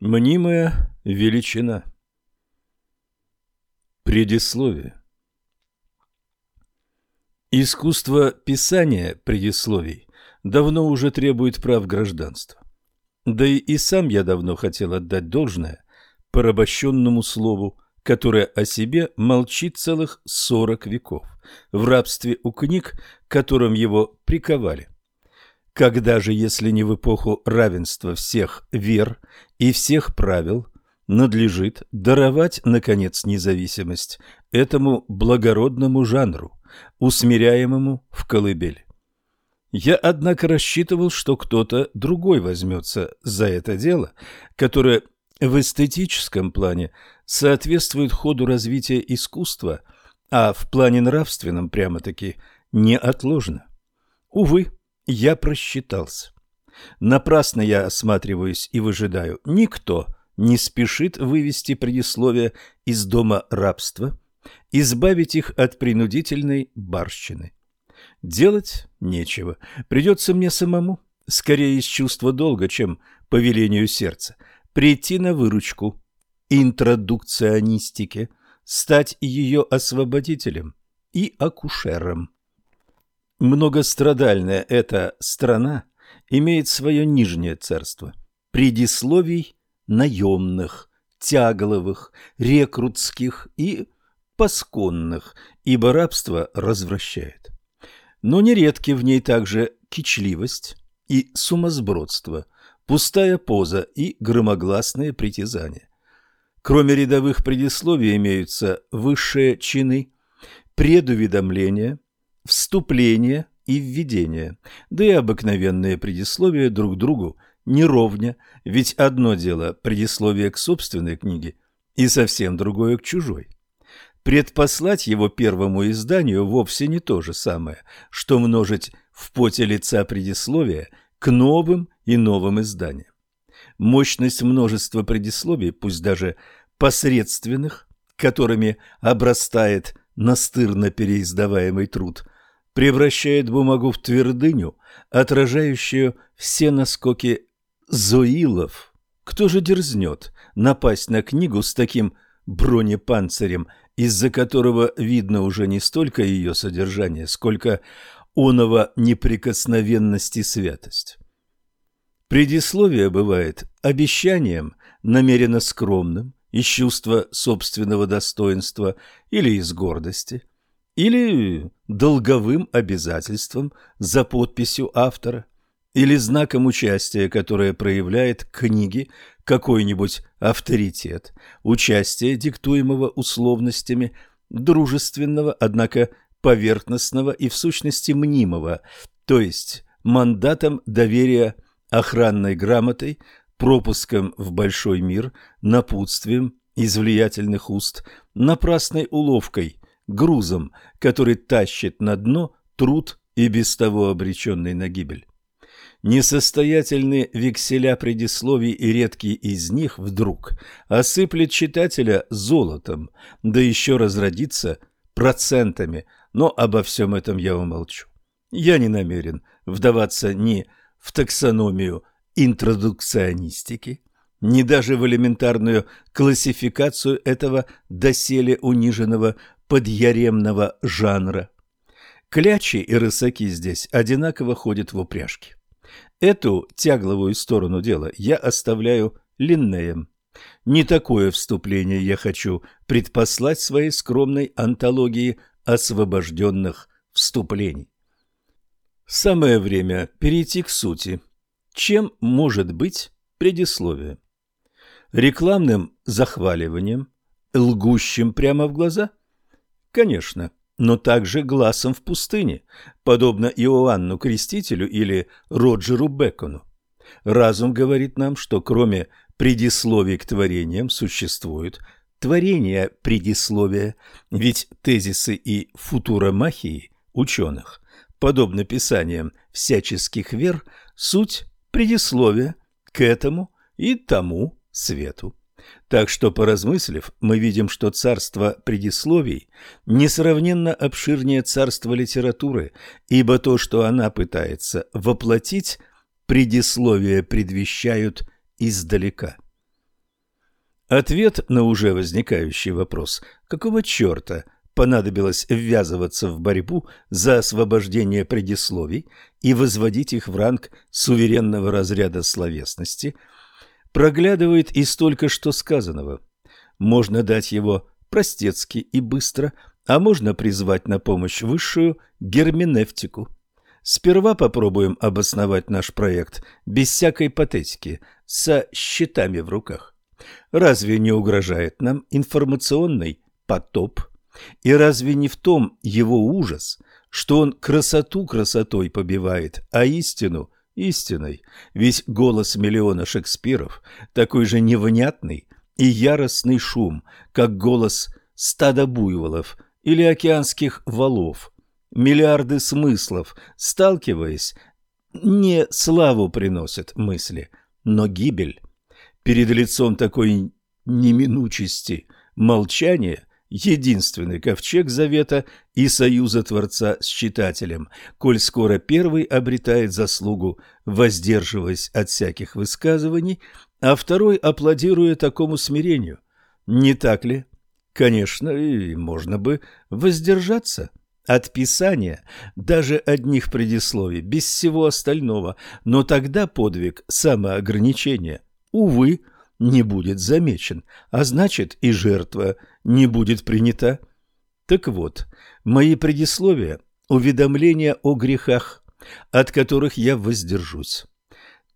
Мнимая величина. Предисловие. Искусство писания предисловий давно уже требует прав гражданства. Да и, и сам я давно хотел отдать должное порабощенному слову, которое о себе молчит целых сорок веков, в рабстве у книг, которым его приковали. Когда же, если не в эпоху равенства всех вер и всех правил, надлежит даровать, наконец, независимость этому благородному жанру, усмиряемому в колыбели? Я, однако, рассчитывал, что кто-то другой возьмется за это дело, которое в эстетическом плане соответствует ходу развития искусства, а в плане нравственном прямо-таки неотложно. Увы, я просчитался. Напрасно я осматриваюсь и выжидаю. Никто не спешит вывести предисловие из дома рабства, избавить их от принудительной барщины. Делать нечего. Придется мне самому, скорее из чувства долга, чем по велению сердца, прийти на выручку интродукционистике, стать ее освободителем и акушером. Многострадальная эта страна имеет свое нижнее царство, предисловий наемных, тягловых, рекрутских и пасконных, ибо рабство развращает но нередки в ней также кичливость и сумасбродство, пустая поза и громогласные притязания. Кроме рядовых предисловий имеются высшие чины, предуведомления, вступления и введения, да и обыкновенные предисловия друг другу неровня, ведь одно дело предисловие к собственной книге и совсем другое к чужой. Предпослать его первому изданию вовсе не то же самое, что множить в поте лица предисловия к новым и новым изданиям. Мощность множества предисловий, пусть даже посредственных, которыми обрастает настырно переиздаваемый труд, превращает бумагу в твердыню, отражающую все наскоки зоилов. Кто же дерзнет напасть на книгу с таким бронепанцирем из-за которого видно уже не столько ее содержание, сколько оного неприкосновенность и святость. Предисловие бывает обещанием, намеренно скромным, из чувства собственного достоинства или из гордости, или долговым обязательством за подписью автора, или знаком участия, которое проявляет к книге какой-нибудь авторитет, участие, диктуемого условностями, дружественного, однако поверхностного и в сущности мнимого, то есть мандатом доверия охранной грамотой, пропуском в большой мир, напутствием из влиятельных уст, напрасной уловкой, грузом, который тащит на дно труд и без того обреченный на гибель. Несостоятельные векселя предисловий и редкие из них вдруг осыплет читателя золотом, да еще разродится процентами, но обо всем этом я умолчу. Я не намерен вдаваться ни в таксономию интродукционистики, ни даже в элементарную классификацию этого доселе униженного подъяремного жанра. Клячи и рысаки здесь одинаково ходят в упряжке. Эту тягловую сторону дела я оставляю Линнеем. Не такое вступление я хочу предпослать своей скромной антологии освобожденных вступлений. Самое время перейти к сути. Чем может быть предисловие? Рекламным захваливанием, лгущим прямо в глаза? Конечно, но также глазом в пустыне, подобно Иоанну Крестителю или Роджеру Бекону. Разум говорит нам, что кроме предисловий к творениям существуют творения предисловия, ведь тезисы и футуромахии ученых, подобно писаниям всяческих вер, суть предисловия к этому и тому свету. Так что, поразмыслив, мы видим, что царство предисловий несравненно обширнее царства литературы, ибо то, что она пытается воплотить, предисловия предвещают издалека. Ответ на уже возникающий вопрос «какого черта?» понадобилось ввязываться в борьбу за освобождение предисловий и возводить их в ранг суверенного разряда словесности, проглядывает из только что сказанного. Можно дать его простецки и быстро, а можно призвать на помощь высшую герменевтику. Сперва попробуем обосновать наш проект без всякой патетики, со счетами в руках. Разве не угрожает нам информационный потоп? И разве не в том его ужас, что он красоту красотой побивает, а истину истиной? Ведь голос миллиона Шекспиров такой же невнятный и яростный шум, как голос стада буйволов или океанских валов. Миллиарды смыслов, сталкиваясь, не славу приносят мысли, но гибель. Перед лицом такой неминучести молчания единственный ковчег завета и союза Творца с читателем, коль скоро первый обретает заслугу, воздерживаясь от всяких высказываний, а второй аплодируя такому смирению. Не так ли? Конечно, и можно бы воздержаться от писания даже одних предисловий, без всего остального, но тогда подвиг самоограничения, увы, не будет замечен, а значит и жертва не будет принята. Так вот, мои предисловия – уведомления о грехах, от которых я воздержусь.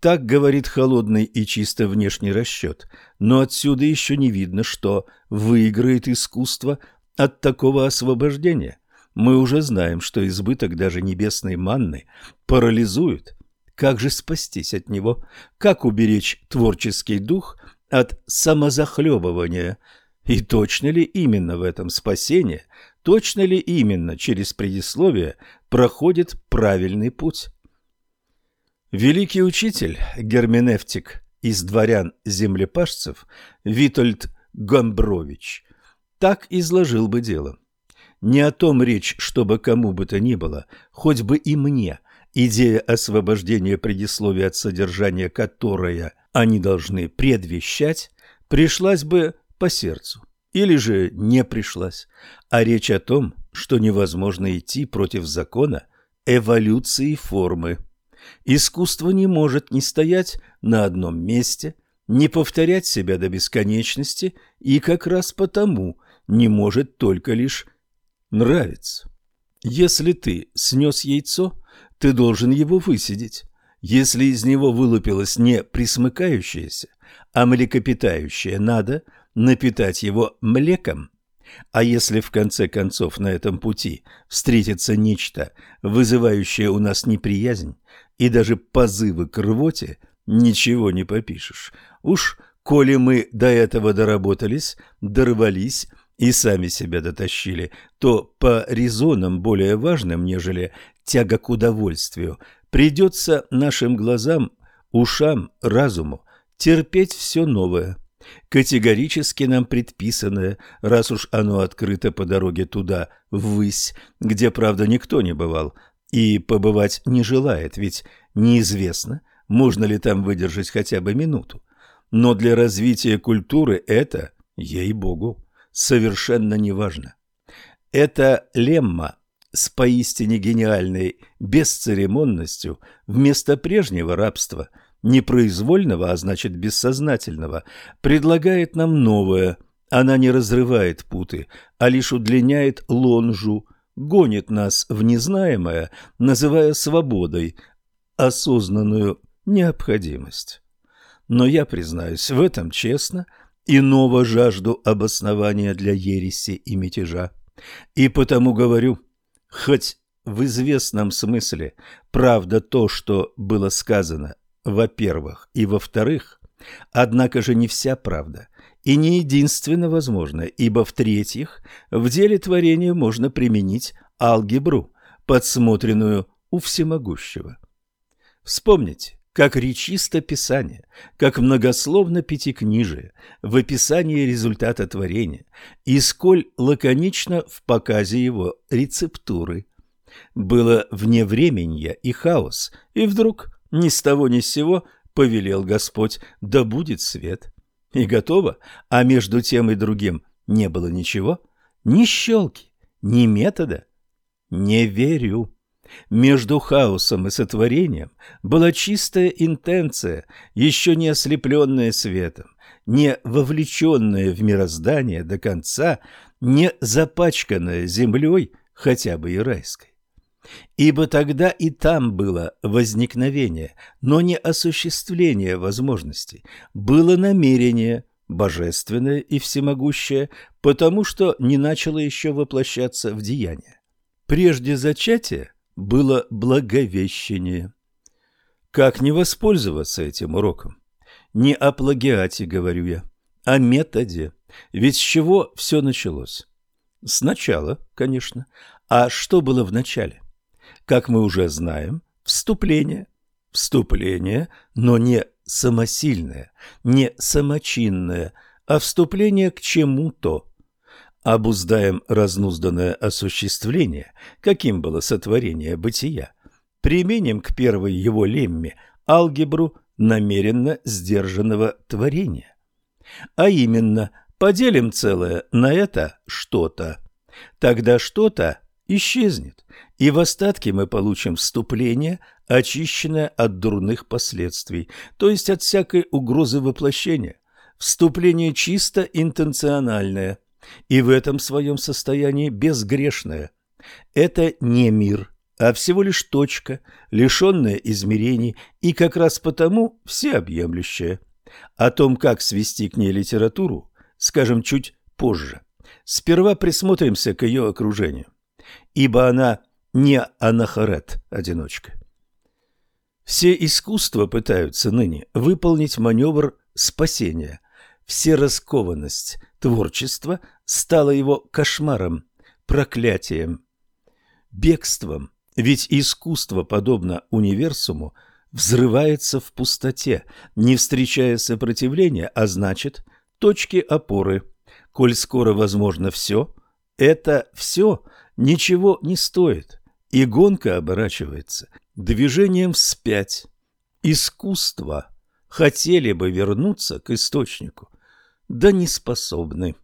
Так говорит холодный и чисто внешний расчет, но отсюда еще не видно, что выиграет искусство от такого освобождения. Мы уже знаем, что избыток даже небесной манны парализует. Как же спастись от него? Как уберечь творческий дух от самозахлебывания? И точно ли именно в этом спасение, точно ли именно через предисловие проходит правильный путь? Великий учитель, герменевтик из дворян-землепашцев Витольд Гомбрович так изложил бы дело. Не о том речь, чтобы кому бы то ни было, хоть бы и мне, идея освобождения предисловия от содержания, которое они должны предвещать, пришлась бы по сердцу. Или же не пришлась, а речь о том, что невозможно идти против закона эволюции формы. Искусство не может не стоять на одном месте, не повторять себя до бесконечности и как раз потому не может только лишь нравится. Если ты снес яйцо, ты должен его высидеть. Если из него вылупилось не присмыкающееся, а млекопитающее, надо напитать его млеком. А если в конце концов на этом пути встретится нечто, вызывающее у нас неприязнь и даже позывы к рвоте, ничего не попишешь. Уж коли мы до этого доработались, дорвались, и сами себя дотащили, то по резонам более важным, нежели тяга к удовольствию, придется нашим глазам, ушам, разуму терпеть все новое, категорически нам предписанное, раз уж оно открыто по дороге туда, ввысь, где, правда, никто не бывал, и побывать не желает, ведь неизвестно, можно ли там выдержать хотя бы минуту. Но для развития культуры это, ей-богу, совершенно неважно. Это лемма с поистине гениальной бесцеремонностью вместо прежнего рабства, непроизвольного, а значит бессознательного, предлагает нам новое. Она не разрывает путы, а лишь удлиняет лонжу, гонит нас в незнаемое, называя свободой, осознанную необходимость. Но я признаюсь в этом честно – иного жажду обоснования для ереси и мятежа. И потому говорю, хоть в известном смысле правда то, что было сказано, во-первых, и во-вторых, однако же не вся правда, и не единственно возможно, ибо в-третьих, в деле творения можно применить алгебру, подсмотренную у всемогущего. Вспомните, как речисто Писание, как многословно Пятикнижие в описании результата творения, и сколь лаконично в показе его рецептуры. Было вневременье и хаос, и вдруг ни с того ни с сего повелел Господь, да будет свет. и готово, а между тем и другим не было ничего, ни щелки, ни метода. Не верю. Между хаосом и сотворением была чистая интенция, еще не ослепленная светом, не вовлеченная в мироздание до конца, не запачканная землей, хотя бы и райской. Ибо тогда и там было возникновение, но не осуществление возможностей, было намерение, божественное и всемогущее, потому что не начало еще воплощаться в деяние. Прежде зачатия было благовещение. Как не воспользоваться этим уроком? Не о плагиате, говорю я, а методе. Ведь с чего все началось? Сначала, конечно. А что было в начале? Как мы уже знаем, вступление. Вступление, но не самосильное, не самочинное, а вступление к чему-то. Обуздаем разнузданное осуществление, каким было сотворение бытия. Применим к первой его лемме алгебру намеренно сдержанного творения. А именно, поделим целое на это что-то. Тогда что-то исчезнет, и в остатке мы получим вступление, очищенное от дурных последствий, то есть от всякой угрозы воплощения. Вступление чисто интенциональное, и в этом своем состоянии безгрешное. Это не мир, а всего лишь точка, лишенная измерений и как раз потому всеобъемлющая. О том, как свести к ней литературу, скажем чуть позже. Сперва присмотримся к ее окружению, ибо она не анахарет-одиночка. Все искусства пытаются ныне выполнить маневр спасения. Все раскованность творчества стала его кошмаром, проклятием, бегством, ведь искусство, подобно универсуму, взрывается в пустоте, не встречая сопротивления, а значит, точки опоры. Коль скоро возможно все, это все ничего не стоит, и гонка оборачивается движением вспять. Искусство хотели бы вернуться к источнику, да не способны.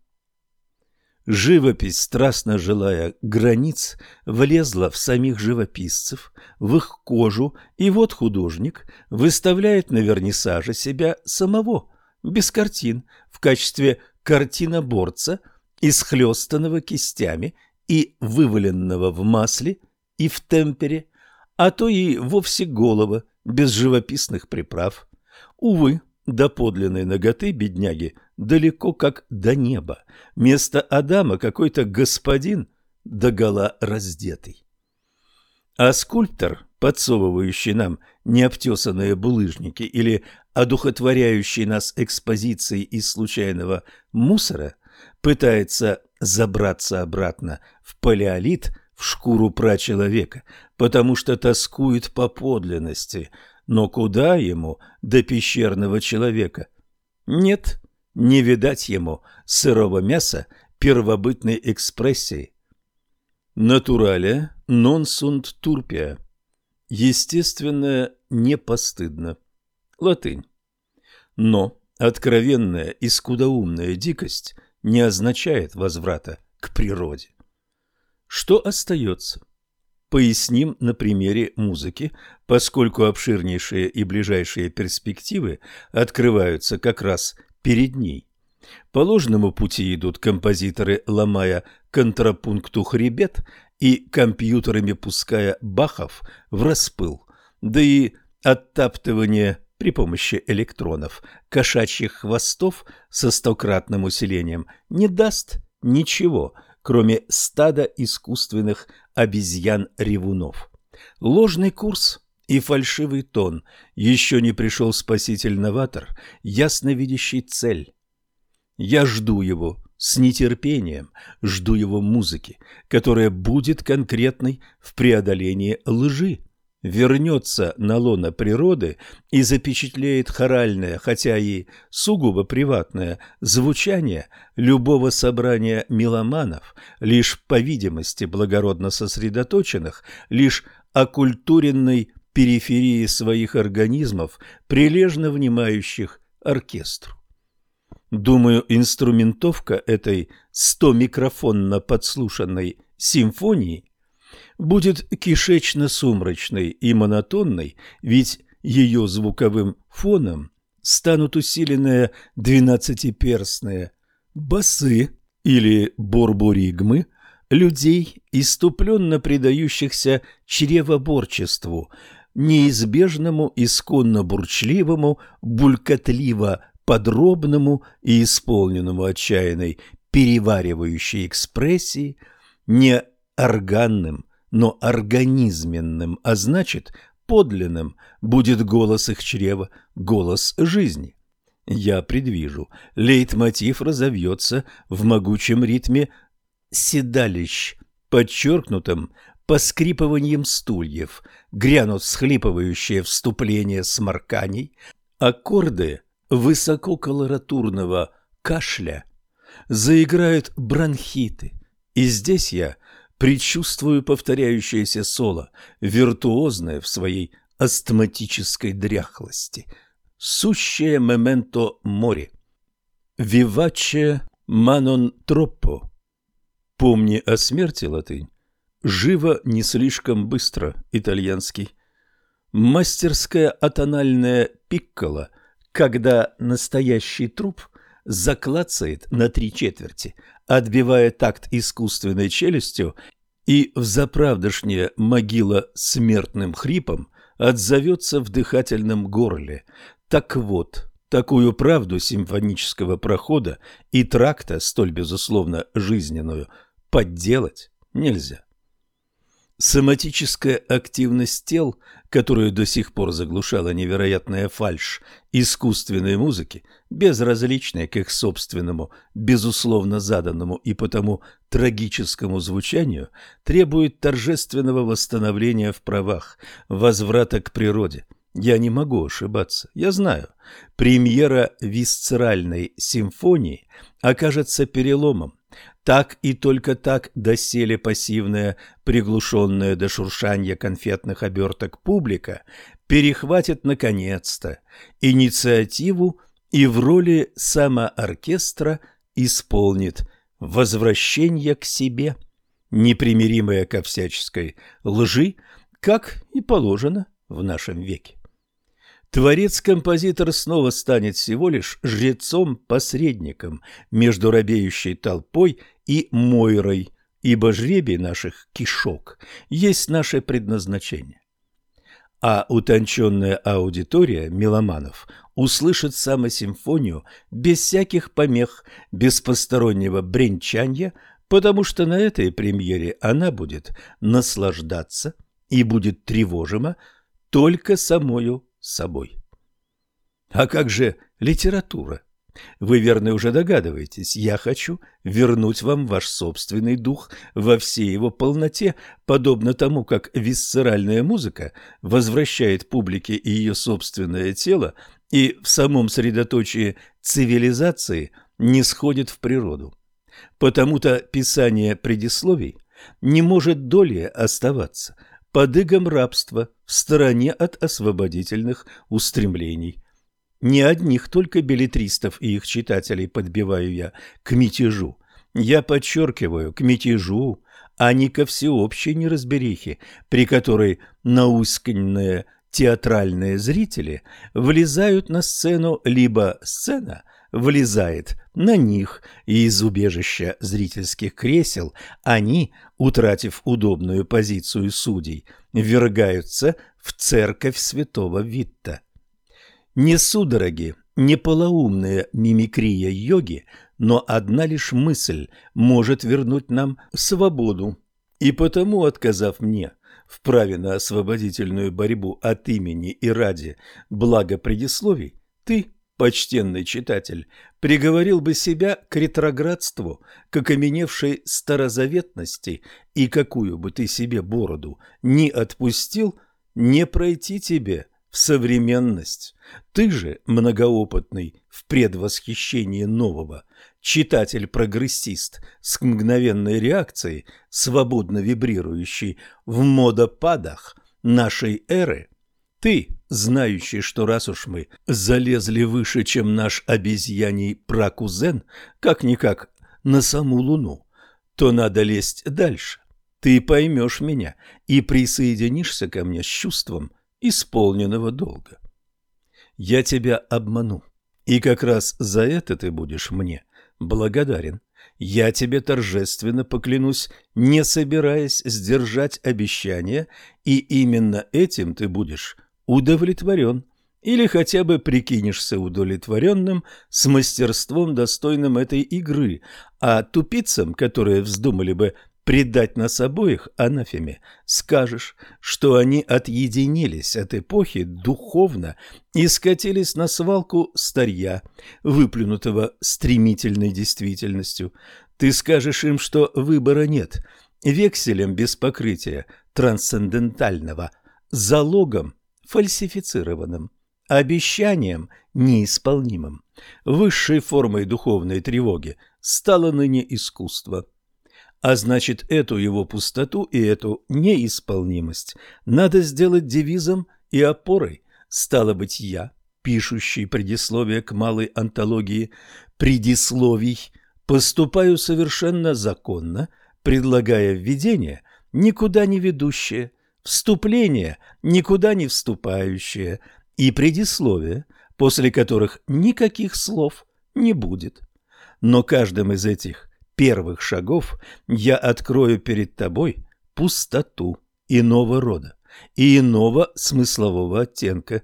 Живопись, страстно желая границ, влезла в самих живописцев, в их кожу, и вот художник выставляет на вернисаже себя самого, без картин, в качестве картиноборца, исхлестанного кистями и вываленного в масле и в темпере, а то и вовсе голого, без живописных приправ. Увы, до подлинной ноготы бедняги далеко как до неба. Место Адама какой-то господин догола раздетый. А скульптор, подсовывающий нам необтесанные булыжники или одухотворяющий нас экспозицией из случайного мусора, пытается забраться обратно в палеолит, в шкуру прачеловека, потому что тоскует по подлинности – но куда ему до пещерного человека? Нет, не видать ему сырого мяса первобытной экспрессии. Натуралия нон сунт турпия. Естественное не постыдно. Латынь. Но откровенная и скудоумная дикость не означает возврата к природе. Что остается? Поясним на примере музыки, поскольку обширнейшие и ближайшие перспективы открываются как раз перед ней. По ложному пути идут композиторы, ломая контрапункту хребет и компьютерами пуская бахов в распыл, да и оттаптывание при помощи электронов кошачьих хвостов со стократным усилением не даст ничего – кроме стада искусственных обезьян-ревунов. Ложный курс и фальшивый тон. Еще не пришел спаситель-новатор, ясно видящий цель. Я жду его с нетерпением, жду его музыки, которая будет конкретной в преодолении лжи вернется на лоно природы и запечатлеет хоральное, хотя и сугубо приватное, звучание любого собрания меломанов, лишь по видимости благородно сосредоточенных, лишь оккультуренной периферии своих организмов, прилежно внимающих оркестру. Думаю, инструментовка этой стомикрофонно подслушанной симфонии будет кишечно-сумрачной и монотонной, ведь ее звуковым фоном станут усиленные двенадцатиперстные басы или борборигмы людей, иступленно предающихся чревоборчеству, неизбежному, исконно бурчливому, булькотливо подробному и исполненному отчаянной переваривающей экспрессии, не органным, но организменным, а значит, подлинным будет голос их чрева, голос жизни. Я предвижу, лейтмотив разовьется в могучем ритме седалищ, подчеркнутым поскрипыванием стульев, грянут всхлипывающие вступления сморканий, аккорды высококолоратурного кашля, заиграют бронхиты, и здесь я предчувствую повторяющееся соло, виртуозное в своей астматической дряхлости, сущее мементо море. Виваче манон троппо. Помни о смерти, латынь. Живо не слишком быстро, итальянский. Мастерская атональная пиккола, когда настоящий труп заклацает на три четверти, отбивая такт искусственной челюстью, и взаправдошняя могила смертным хрипом отзовется в дыхательном горле. Так вот, такую правду симфонического прохода и тракта, столь безусловно жизненную, подделать нельзя. Соматическая активность тел, которую до сих пор заглушала невероятная фальшь искусственной музыки, безразличная к их собственному, безусловно заданному и потому трагическому звучанию, требует торжественного восстановления в правах, возврата к природе. Я не могу ошибаться. Я знаю, премьера висцеральной симфонии окажется переломом, так и только так доселе пассивная, приглушенная до шуршания конфетных оберток публика перехватит наконец-то инициативу и в роли самооркестра исполнит возвращение к себе, непримиримое ко всяческой лжи, как и положено в нашем веке. Творец-композитор снова станет всего лишь жрецом-посредником между робеющей толпой и Мойрой, ибо жребий наших кишок есть наше предназначение. А утонченная аудитория меломанов услышит самосимфонию без всяких помех, без постороннего бренчания, потому что на этой премьере она будет наслаждаться и будет тревожима только самою собой. А как же литература? Вы, верно, уже догадываетесь, я хочу вернуть вам ваш собственный дух во всей его полноте, подобно тому, как висцеральная музыка возвращает публике ее собственное тело и в самом средоточии цивилизации не сходит в природу. Потому-то писание предисловий не может долее оставаться – под игом рабства в стороне от освободительных устремлений. Не одних только билетристов и их читателей подбиваю я к мятежу. Я подчеркиваю, к мятежу, а не ко всеобщей неразберихе, при которой наусканные театральные зрители влезают на сцену, либо сцена влезает на них, и из убежища зрительских кресел они, утратив удобную позицию судей, ввергаются в церковь святого Витта. Не судороги, не полоумная мимикрия йоги, но одна лишь мысль может вернуть нам свободу. И потому, отказав мне в праве на освободительную борьбу от имени и ради блага предисловий, ты почтенный читатель, приговорил бы себя к ретроградству, к окаменевшей старозаветности, и какую бы ты себе бороду не отпустил, не пройти тебе в современность. Ты же, многоопытный в предвосхищении нового, читатель-прогрессист с мгновенной реакцией, свободно вибрирующий в модопадах нашей эры, Ты, знающий, что раз уж мы залезли выше, чем наш обезьяний пракузен, как-никак на саму Луну, то надо лезть дальше. Ты поймешь меня и присоединишься ко мне с чувством исполненного долга. Я тебя обману, и как раз за это ты будешь мне благодарен. Я тебе торжественно поклянусь, не собираясь сдержать обещание, и именно этим ты будешь удовлетворен или хотя бы прикинешься удовлетворенным с мастерством, достойным этой игры, а тупицам, которые вздумали бы предать нас обоих анафеме, скажешь, что они отъединились от эпохи духовно и скатились на свалку старья, выплюнутого стремительной действительностью. Ты скажешь им, что выбора нет, векселем без покрытия трансцендентального, залогом фальсифицированным, обещанием неисполнимым. Высшей формой духовной тревоги стало ныне искусство. А значит, эту его пустоту и эту неисполнимость надо сделать девизом и опорой. Стало быть, я, пишущий предисловие к малой антологии предисловий, поступаю совершенно законно, предлагая введение, никуда не ведущее, вступление, никуда не вступающее, и предисловие, после которых никаких слов не будет. Но каждым из этих первых шагов я открою перед тобой пустоту иного рода и иного смыслового оттенка,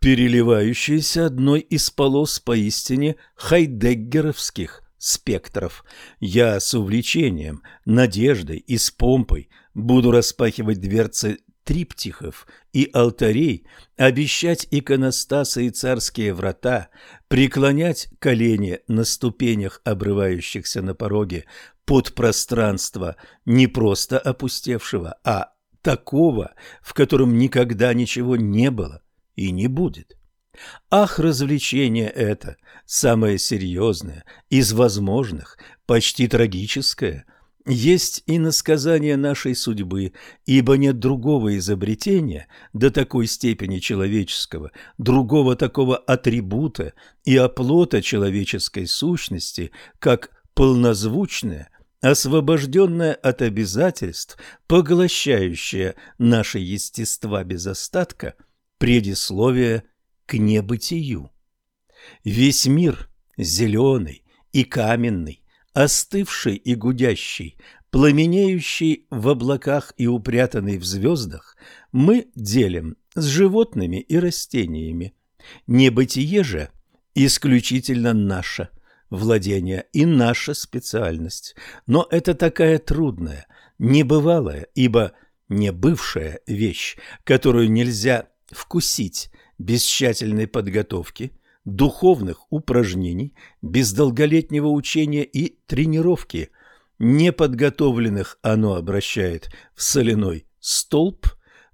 переливающиеся одной из полос поистине хайдеггеровских спектров. Я с увлечением, надеждой и с помпой буду распахивать дверцы триптихов и алтарей, обещать иконостасы и царские врата, преклонять колени на ступенях, обрывающихся на пороге, под пространство не просто опустевшего, а такого, в котором никогда ничего не было и не будет. Ах, развлечение это, самое серьезное из возможных, почти трагическое, есть и насказание нашей судьбы, ибо нет другого изобретения до такой степени человеческого, другого такого атрибута и оплота человеческой сущности, как полнозвучное, освобожденное от обязательств, поглощающее наше естества без остатка, предисловие к небытию. Весь мир зеленый и каменный, остывший и гудящий, пламенеющий в облаках и упрятанный в звездах, мы делим с животными и растениями. Небытие же исключительно наше владение и наша специальность, но это такая трудная, небывалая, ибо не бывшая вещь, которую нельзя вкусить без тщательной подготовки, духовных упражнений, без долголетнего учения и тренировки. Неподготовленных оно обращает в соляной столб,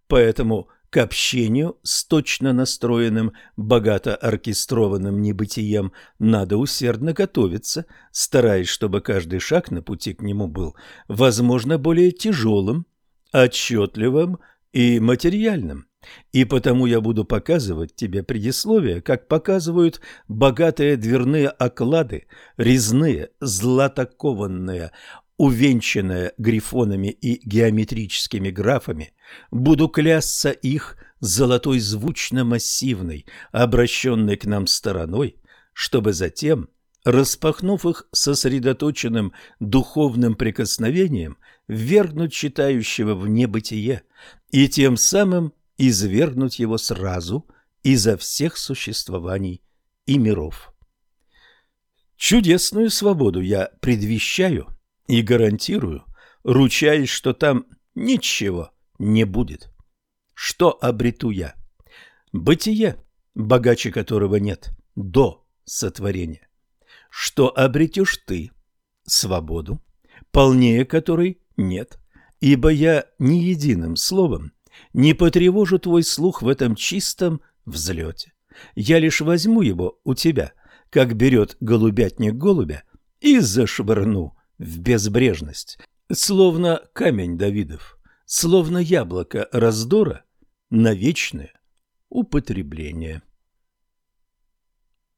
поэтому к общению с точно настроенным, богато оркестрованным небытием надо усердно готовиться, стараясь, чтобы каждый шаг на пути к нему был, возможно, более тяжелым, отчетливым и материальным. И потому я буду показывать тебе предисловие, как показывают богатые дверные оклады, резные, златокованные, увенчанные грифонами и геометрическими графами. Буду клясться их золотой звучно-массивной, обращенной к нам стороной, чтобы затем, распахнув их сосредоточенным духовным прикосновением, ввергнуть читающего в небытие и тем самым извергнуть его сразу изо всех существований и миров. Чудесную свободу я предвещаю и гарантирую, ручаясь, что там ничего не будет. Что обрету я? Бытие, богаче которого нет, до сотворения. Что обретешь ты? Свободу, полнее которой нет, ибо я ни единым словом не потревожу твой слух в этом чистом взлете. Я лишь возьму его у тебя, как берет голубятник голубя, и зашвырну в безбрежность, словно камень Давидов, словно яблоко раздора на вечное употребления.